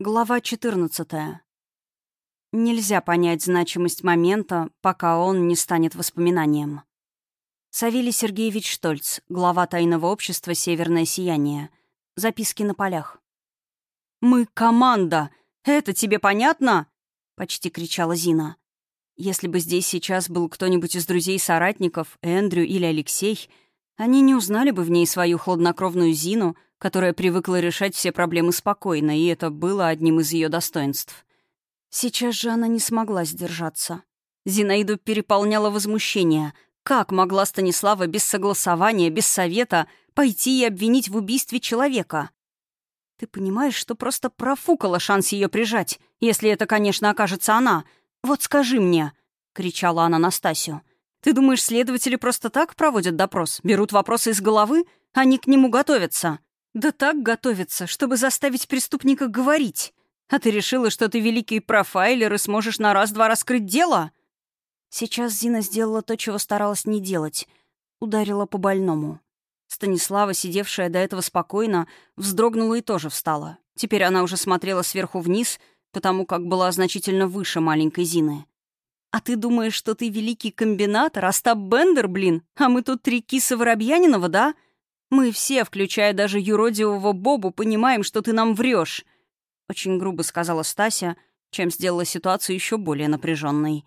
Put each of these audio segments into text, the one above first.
Глава 14. Нельзя понять значимость момента, пока он не станет воспоминанием. Савелий Сергеевич Штольц, глава тайного общества «Северное сияние». Записки на полях. «Мы команда! Это тебе понятно?» — почти кричала Зина. Если бы здесь сейчас был кто-нибудь из друзей-соратников, Эндрю или Алексей, они не узнали бы в ней свою хладнокровную Зину — которая привыкла решать все проблемы спокойно, и это было одним из ее достоинств. Сейчас же она не смогла сдержаться. Зинаиду переполняло возмущение. Как могла Станислава без согласования, без совета пойти и обвинить в убийстве человека? Ты понимаешь, что просто профукала шанс ее прижать, если это, конечно, окажется она. Вот скажи мне, — кричала она Настасью. Ты думаешь, следователи просто так проводят допрос? Берут вопросы из головы? Они к нему готовятся. Да так готовится, чтобы заставить преступника говорить. А ты решила, что ты великий профайлер и сможешь на раз-два раскрыть дело? Сейчас Зина сделала то, чего старалась не делать. Ударила по больному. Станислава, сидевшая до этого спокойно, вздрогнула и тоже встала. Теперь она уже смотрела сверху вниз, потому как была значительно выше маленькой Зины. «А ты думаешь, что ты великий комбинатор, Остап Бендер, блин? А мы тут три киса Воробьянинова, да? Мы все, включая даже юродивого Бобу, понимаем, что ты нам врешь. Очень грубо сказала Стася, чем сделала ситуацию еще более напряженной.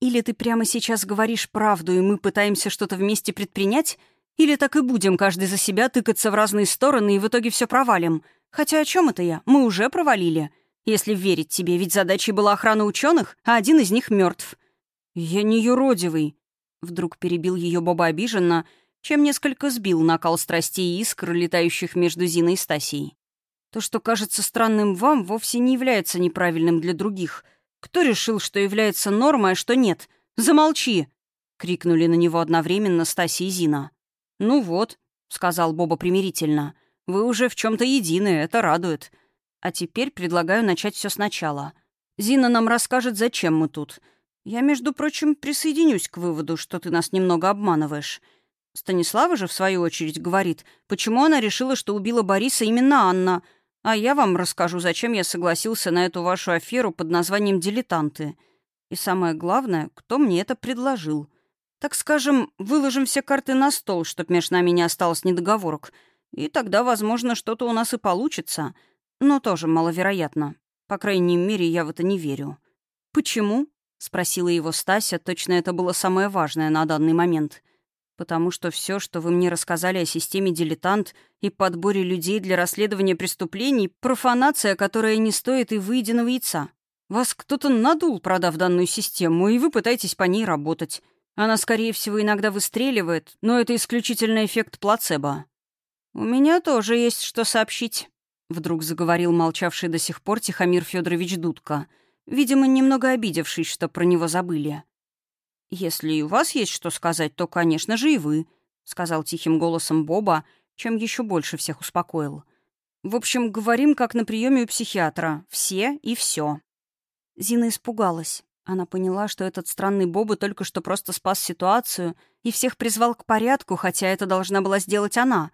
Или ты прямо сейчас говоришь правду, и мы пытаемся что-то вместе предпринять, или так и будем каждый за себя тыкаться в разные стороны и в итоге все провалим. Хотя о чем это я? Мы уже провалили. Если верить тебе, ведь задачей была охрана ученых, а один из них мертв. Я не юродивый. Вдруг перебил ее Боба обиженно — чем несколько сбил накал страстей и искр, летающих между Зиной и Стасией. То, что кажется странным вам, вовсе не является неправильным для других. Кто решил, что является нормой, а что нет? Замолчи!» — крикнули на него одновременно Стасия и Зина. «Ну вот», — сказал Боба примирительно, — «вы уже в чем то едины, это радует. А теперь предлагаю начать все сначала. Зина нам расскажет, зачем мы тут. Я, между прочим, присоединюсь к выводу, что ты нас немного обманываешь». Станислава же, в свою очередь, говорит, почему она решила, что убила Бориса именно Анна. А я вам расскажу, зачем я согласился на эту вашу аферу под названием «Дилетанты». И самое главное, кто мне это предложил. Так скажем, выложим все карты на стол, чтоб между нами не осталось недоговорок. И тогда, возможно, что-то у нас и получится. Но тоже маловероятно. По крайней мере, я в это не верю. «Почему?» — спросила его Стася. Точно это было самое важное на данный момент — потому что все, что вы мне рассказали о системе «Дилетант» и подборе людей для расследования преступлений — профанация, которая не стоит и выеденного яйца. Вас кто-то надул, продав данную систему, и вы пытаетесь по ней работать. Она, скорее всего, иногда выстреливает, но это исключительно эффект плацебо. «У меня тоже есть что сообщить», — вдруг заговорил молчавший до сих пор Тихомир Федорович Дудко, видимо, немного обидевшись, что про него забыли. «Если и у вас есть что сказать, то, конечно же, и вы», — сказал тихим голосом Боба, чем еще больше всех успокоил. «В общем, говорим, как на приеме у психиатра. Все и все». Зина испугалась. Она поняла, что этот странный Боба только что просто спас ситуацию и всех призвал к порядку, хотя это должна была сделать она.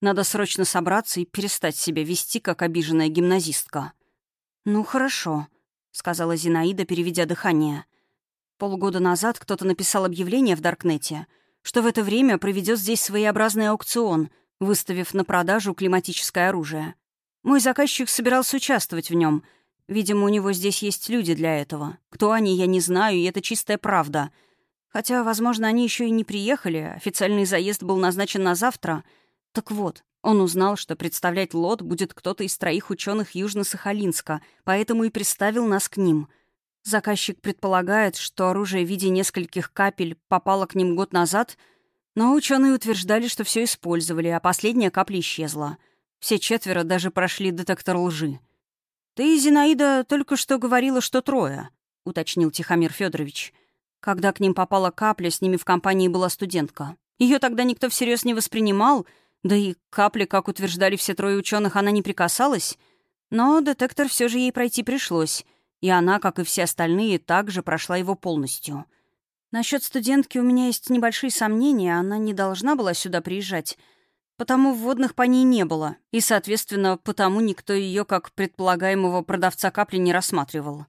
Надо срочно собраться и перестать себя вести, как обиженная гимназистка. «Ну, хорошо», — сказала Зинаида, переведя дыхание. — Полгода назад кто-то написал объявление в Даркнете, что в это время проведет здесь своеобразный аукцион, выставив на продажу климатическое оружие. Мой заказчик собирался участвовать в нем. Видимо, у него здесь есть люди для этого. Кто они, я не знаю, и это чистая правда. Хотя, возможно, они еще и не приехали, официальный заезд был назначен на завтра. Так вот, он узнал, что представлять лот будет кто-то из троих ученых Южно-Сахалинска, поэтому и представил нас к ним — Заказчик предполагает, что оружие в виде нескольких капель попало к ним год назад, но ученые утверждали, что все использовали, а последняя капля исчезла. Все четверо даже прошли детектор лжи. «Ты, Зинаида, только что говорила, что трое», — уточнил Тихомир Федорович. Когда к ним попала капля, с ними в компании была студентка. Ее тогда никто всерьез не воспринимал, да и капли, как утверждали все трое ученых, она не прикасалась. Но детектор все же ей пройти пришлось — и она, как и все остальные, также прошла его полностью. Насчет студентки у меня есть небольшие сомнения, она не должна была сюда приезжать. Потому вводных по ней не было, и, соответственно, потому никто ее как предполагаемого продавца капли не рассматривал.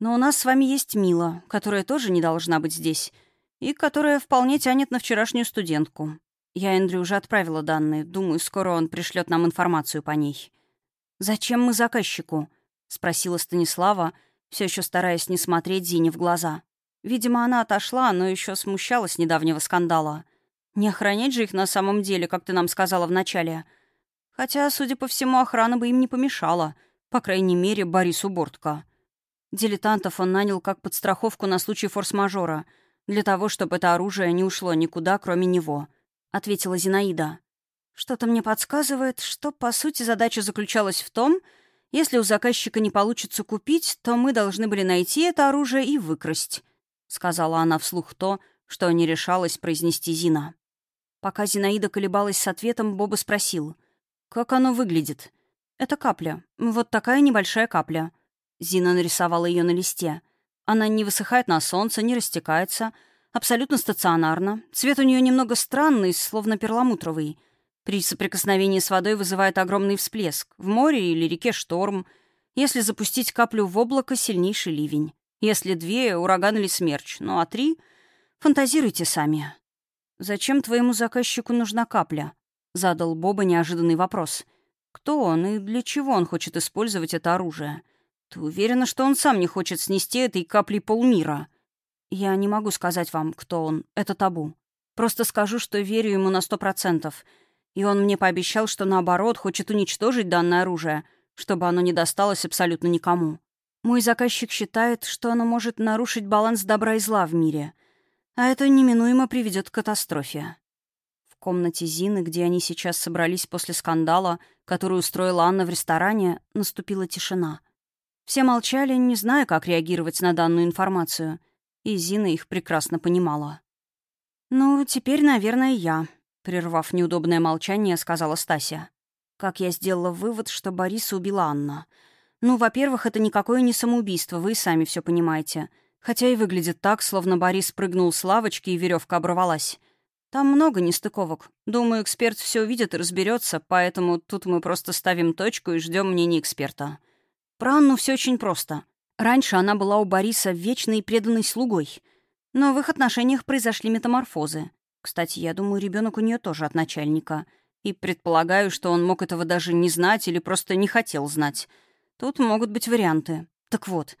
Но у нас с вами есть Мила, которая тоже не должна быть здесь, и которая вполне тянет на вчерашнюю студентку. Я Эндрю уже отправила данные, думаю, скоро он пришлет нам информацию по ней. «Зачем мы заказчику?» — спросила Станислава, все еще стараясь не смотреть Зине в глаза. Видимо, она отошла, но еще смущалась недавнего скандала. Не охранять же их на самом деле, как ты нам сказала вначале. Хотя, судя по всему, охрана бы им не помешала. По крайней мере, Борису Бортко. Дилетантов он нанял как подстраховку на случай форс-мажора, для того, чтобы это оружие не ушло никуда, кроме него, — ответила Зинаида. Что-то мне подсказывает, что, по сути, задача заключалась в том, если у заказчика не получится купить, то мы должны были найти это оружие и выкрасть, — сказала она вслух то, что не решалась произнести Зина. Пока Зинаида колебалась с ответом, Боба спросил. «Как оно выглядит?» «Это капля. Вот такая небольшая капля». Зина нарисовала ее на листе. Она не высыхает на солнце, не растекается. Абсолютно стационарно. Цвет у нее немного странный, словно перламутровый. При соприкосновении с водой вызывает огромный всплеск. В море или реке шторм. Если запустить каплю в облако, сильнейший ливень. Если две — ураган или смерч. Ну а три — фантазируйте сами. «Зачем твоему заказчику нужна капля?» — задал Боба неожиданный вопрос. «Кто он и для чего он хочет использовать это оружие? Ты уверена, что он сам не хочет снести этой капли полмира?» «Я не могу сказать вам, кто он. Это табу. Просто скажу, что верю ему на сто процентов. И он мне пообещал, что наоборот хочет уничтожить данное оружие, чтобы оно не досталось абсолютно никому. Мой заказчик считает, что оно может нарушить баланс добра и зла в мире. А это неминуемо приведет к катастрофе. В комнате Зины, где они сейчас собрались после скандала, который устроила Анна в ресторане, наступила тишина. Все молчали, не зная, как реагировать на данную информацию, и Зина их прекрасно понимала. «Ну, теперь, наверное, я», — прервав неудобное молчание, сказала Стася. «Как я сделала вывод, что Бориса убила Анна. Ну, во-первых, это никакое не самоубийство, вы сами все понимаете. Хотя и выглядит так, словно Борис прыгнул с лавочки и веревка оборвалась. Там много нестыковок. Думаю, эксперт все увидит и разберется, поэтому тут мы просто ставим точку и ждем мнения эксперта. Про Анну все очень просто. Раньше она была у Бориса вечной преданной слугой. Но в их отношениях произошли метаморфозы. Кстати, я думаю, ребенок у нее тоже от начальника. И предполагаю, что он мог этого даже не знать или просто не хотел знать. Тут могут быть варианты. Так вот,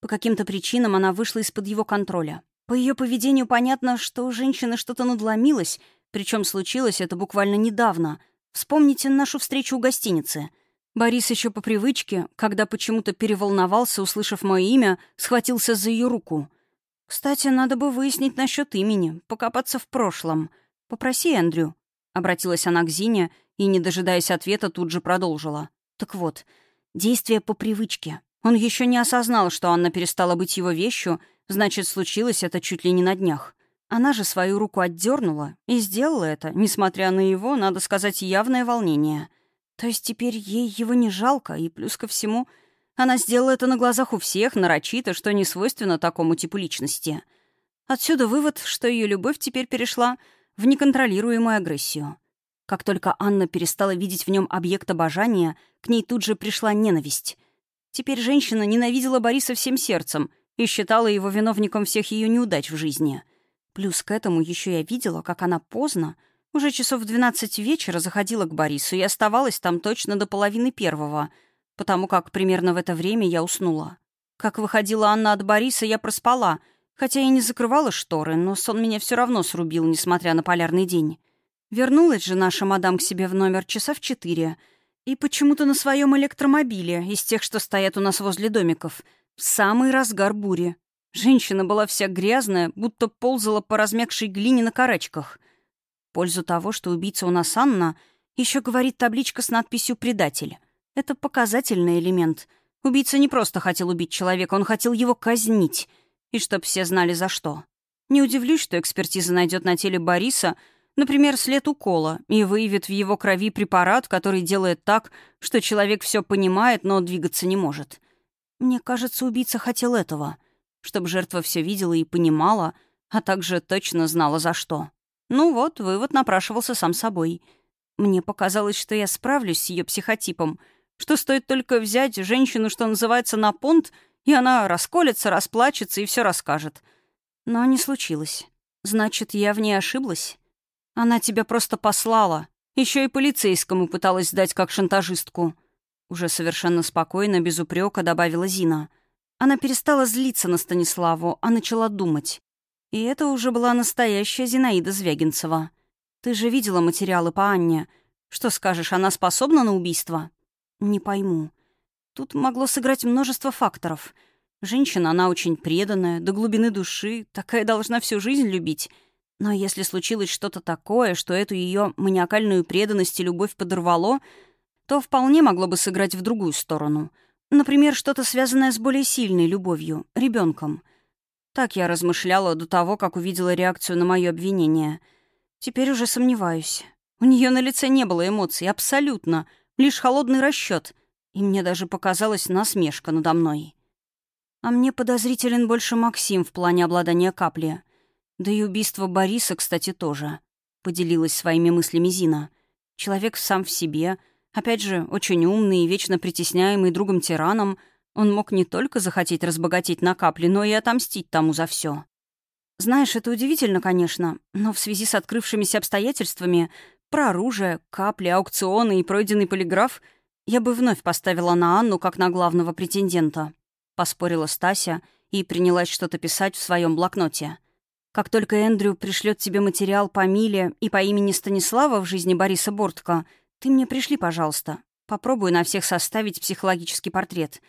по каким-то причинам она вышла из-под его контроля. По ее поведению понятно, что у женщины что-то надломилось, причем случилось это буквально недавно. Вспомните нашу встречу у гостиницы. Борис еще по привычке, когда почему-то переволновался, услышав мое имя, схватился за ее руку. «Кстати, надо бы выяснить насчет имени, покопаться в прошлом. Попроси Эндрю». Обратилась она к Зине и, не дожидаясь ответа, тут же продолжила. «Так вот, действие по привычке. Он еще не осознал, что Анна перестала быть его вещью, значит, случилось это чуть ли не на днях. Она же свою руку отдернула и сделала это, несмотря на его, надо сказать, явное волнение. То есть теперь ей его не жалко, и плюс ко всему, она сделала это на глазах у всех, нарочито, что не свойственно такому типу личности. Отсюда вывод, что ее любовь теперь перешла в неконтролируемую агрессию. Как только Анна перестала видеть в нем объект обожания, к ней тут же пришла ненависть. Теперь женщина ненавидела Бориса всем сердцем и считала его виновником всех ее неудач в жизни. Плюс к этому еще я видела, как она поздно, уже часов в 12 вечера заходила к Борису и оставалась там точно до половины первого, потому как примерно в это время я уснула. Как выходила Анна от Бориса, я проспала, хотя и не закрывала шторы, но сон меня все равно срубил, несмотря на полярный день. Вернулась же наша мадам к себе в номер часа в четыре — и почему-то на своем электромобиле, из тех, что стоят у нас возле домиков, в самый разгар бури. Женщина была вся грязная, будто ползала по размягшей глине на карачках. В пользу того, что убийца у нас Анна, еще говорит табличка с надписью «Предатель». Это показательный элемент. Убийца не просто хотел убить человека, он хотел его казнить. И чтоб все знали за что. Не удивлюсь, что экспертиза найдет на теле Бориса — Например, след укола и выявит в его крови препарат, который делает так, что человек все понимает, но двигаться не может. Мне кажется, убийца хотел этого, чтобы жертва все видела и понимала, а также точно знала за что. Ну вот, вывод напрашивался сам собой. Мне показалось, что я справлюсь с ее психотипом, что стоит только взять женщину, что называется, на понт, и она расколется, расплачется и все расскажет. Но не случилось. Значит, я в ней ошиблась? Она тебя просто послала. Еще и полицейскому пыталась сдать как шантажистку. Уже совершенно спокойно, без упрека добавила Зина. Она перестала злиться на Станиславу, а начала думать. И это уже была настоящая Зинаида Звягинцева. Ты же видела материалы по Анне. Что скажешь, она способна на убийство? Не пойму. Тут могло сыграть множество факторов. Женщина, она очень преданная, до глубины души, такая должна всю жизнь любить. Но если случилось что-то такое, что эту ее маниакальную преданность и любовь подорвало, то вполне могло бы сыграть в другую сторону. Например, что-то связанное с более сильной любовью, ребенком. Так я размышляла до того, как увидела реакцию на мое обвинение. Теперь уже сомневаюсь. У нее на лице не было эмоций, абсолютно. Лишь холодный расчет. И мне даже показалась насмешка надо мной. А мне подозрителен больше Максим в плане обладания капли. Да и убийство Бориса, кстати, тоже. Поделилась своими мыслями Зина. Человек сам в себе, опять же, очень умный и вечно притесняемый другом-тираном, он мог не только захотеть разбогатеть на капли, но и отомстить тому за все. Знаешь, это удивительно, конечно, но в связи с открывшимися обстоятельствами про оружие, капли, аукционы и пройденный полиграф я бы вновь поставила на Анну как на главного претендента. Поспорила Стася и принялась что-то писать в своем блокноте. Как только Эндрю пришлет тебе материал по Миле и по имени Станислава в жизни Бориса Бортко, ты мне пришли, пожалуйста. Попробую на всех составить психологический портрет.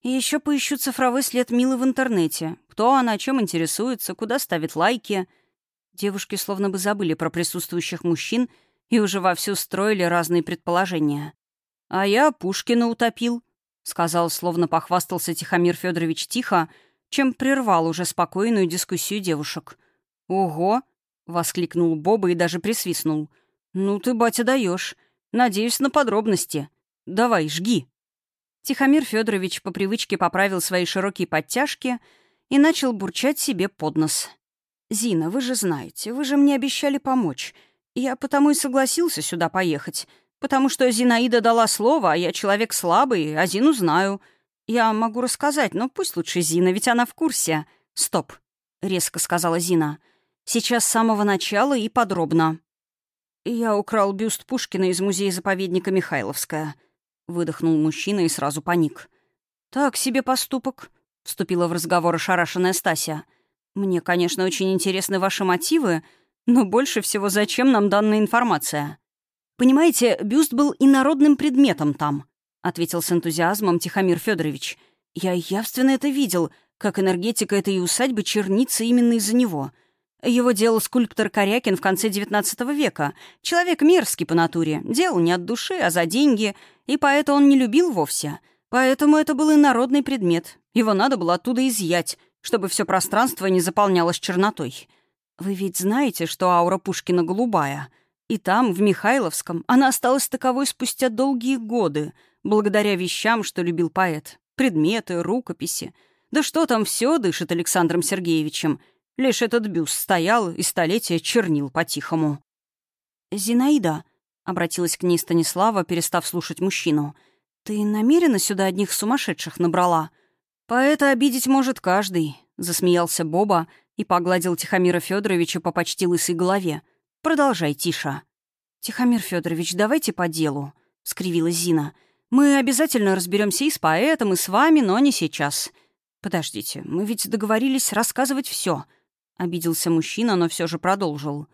И еще поищу цифровой след Милы в интернете. Кто она, чем интересуется, куда ставит лайки. Девушки словно бы забыли про присутствующих мужчин и уже вовсю строили разные предположения. «А я Пушкина утопил», — сказал, словно похвастался Тихомир Федорович тихо, чем прервал уже спокойную дискуссию девушек. «Ого!» — воскликнул Боба и даже присвистнул. «Ну ты, батя, даешь. Надеюсь на подробности. Давай, жги». Тихомир Федорович по привычке поправил свои широкие подтяжки и начал бурчать себе под нос. «Зина, вы же знаете, вы же мне обещали помочь. Я потому и согласился сюда поехать, потому что Зинаида дала слово, а я человек слабый, а Зину знаю. «Я могу рассказать, но пусть лучше Зина, ведь она в курсе». «Стоп», — резко сказала Зина. «Сейчас с самого начала и подробно». «Я украл бюст Пушкина из музея-заповедника Михайловская», — выдохнул мужчина и сразу паник. «Так себе поступок», — вступила в разговор ошарашенная Стася. «Мне, конечно, очень интересны ваши мотивы, но больше всего зачем нам данная информация? Понимаете, бюст был инородным предметом там. — ответил с энтузиазмом Тихомир Федорович. «Я явственно это видел, как энергетика этой усадьбы чернится именно из-за него. Его делал скульптор Корякин в конце XIX века. Человек мерзкий по натуре, делал не от души, а за деньги, и поэта он не любил вовсе. Поэтому это был инородный предмет. Его надо было оттуда изъять, чтобы все пространство не заполнялось чернотой. Вы ведь знаете, что аура Пушкина голубая. И там, в Михайловском, она осталась таковой спустя долгие годы — благодаря вещам, что любил поэт. Предметы, рукописи. Да что там все дышит Александром Сергеевичем. Лишь этот бюст стоял и столетия чернил по-тихому. «Зинаида», — обратилась к ней Станислава, перестав слушать мужчину, «ты намеренно сюда одних сумасшедших набрала?» «Поэта обидеть может каждый», — засмеялся Боба и погладил Тихомира Федоровича по почти лысой голове. «Продолжай, Тиша». «Тихомир Федорович, давайте по делу», — скривилась Зина. Мы обязательно разберемся и с поэтом, и с вами, но не сейчас. Подождите, мы ведь договорились рассказывать все. Обиделся мужчина, но все же продолжил.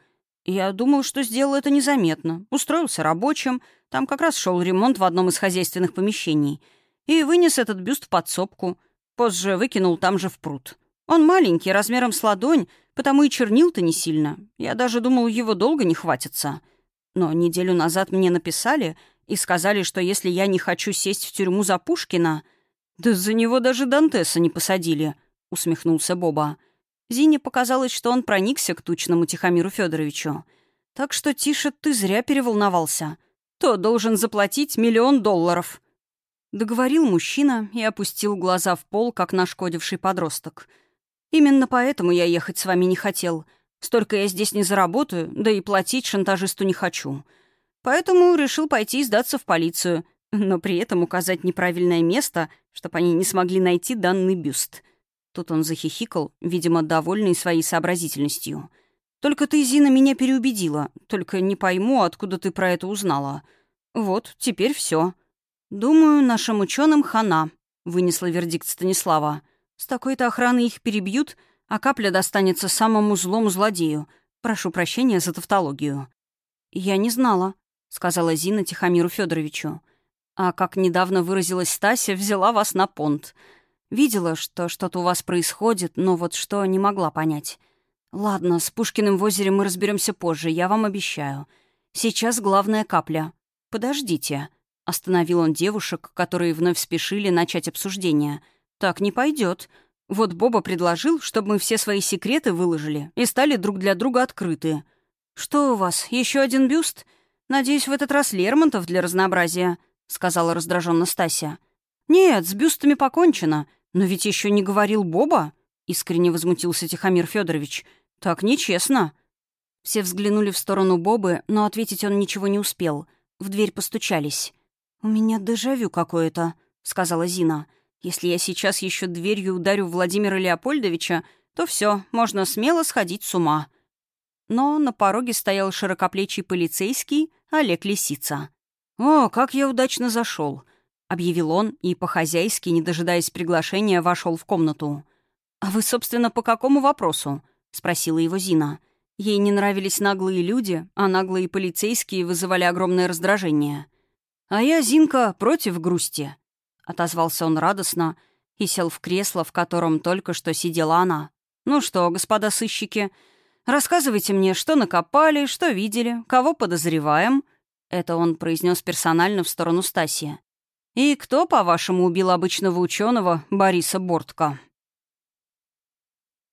Я думал, что сделал это незаметно. Устроился рабочим. Там как раз шел ремонт в одном из хозяйственных помещений. И вынес этот бюст в подсобку. Позже выкинул там же в пруд. Он маленький, размером с ладонь, потому и чернил-то не сильно. Я даже думал, его долго не хватится. Но неделю назад мне написали, и сказали, что если я не хочу сесть в тюрьму за Пушкина... Да за него даже Дантеса не посадили, — усмехнулся Боба. Зине показалось, что он проникся к тучному Тихомиру Федоровичу. Так что, Тише, ты зря переволновался. То должен заплатить миллион долларов. Договорил мужчина и опустил глаза в пол, как нашкодивший подросток. Именно поэтому я ехать с вами не хотел. Столько я здесь не заработаю, да и платить шантажисту не хочу. поэтому решил пойти сдаться в полицию, но при этом указать неправильное место, чтобы они не смогли найти данный бюст. Тут он захихикал, видимо, довольный своей сообразительностью. «Только ты, Зина, меня переубедила. Только не пойму, откуда ты про это узнала. Вот, теперь все. «Думаю, нашим ученым хана», — вынесла вердикт Станислава. «С такой-то охраной их перебьют, а капля достанется самому злому злодею. Прошу прощения за тавтологию». «Я не знала», — сказала Зина Тихомиру Федоровичу. «А как недавно выразилась Стася, взяла вас на понт. Видела, что что-то у вас происходит, но вот что не могла понять. Ладно, с Пушкиным в озере мы разберемся позже, я вам обещаю. Сейчас главная капля. Подождите». Остановил он девушек, которые вновь спешили начать обсуждение. «Так не пойдет. Вот Боба предложил, чтобы мы все свои секреты выложили и стали друг для друга открыты. Что у вас, еще один бюст? Надеюсь, в этот раз Лермонтов для разнообразия», — сказала раздраженно Стася. «Нет, с бюстами покончено. Но ведь еще не говорил Боба?» — искренне возмутился Тихомир Федорович. «Так нечестно». Все взглянули в сторону Бобы, но ответить он ничего не успел. В дверь постучались. «У меня дежавю какое-то», — сказала Зина. «Если я сейчас еще дверью ударю Владимира Леопольдовича, то все, можно смело сходить с ума». Но на пороге стоял широкоплечий полицейский Олег Лисица. «О, как я удачно зашел, объявил он и по-хозяйски, не дожидаясь приглашения, вошел в комнату. «А вы, собственно, по какому вопросу?» — спросила его Зина. Ей не нравились наглые люди, а наглые полицейские вызывали огромное раздражение — «А я, Зинка, против грусти», — отозвался он радостно и сел в кресло, в котором только что сидела она. «Ну что, господа сыщики, рассказывайте мне, что накопали, что видели, кого подозреваем». Это он произнес персонально в сторону Стаси. «И кто, по-вашему, убил обычного ученого Бориса Бортка?»